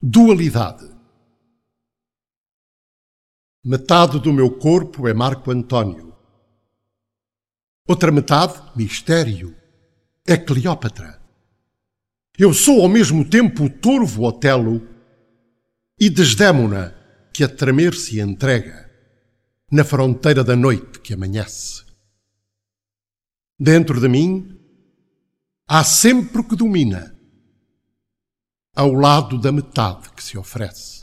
Dualidade. Metade do meu corpo é Marco Antônio. Outra metade, mistério, é Cleópatra. Eu sou ao mesmo tempo o torvo Otelo e Desdémona que a tremer se entrega na fronteira da noite que amanhece. Dentro de mim há sempre o que domina ao lado da metade que se oferece.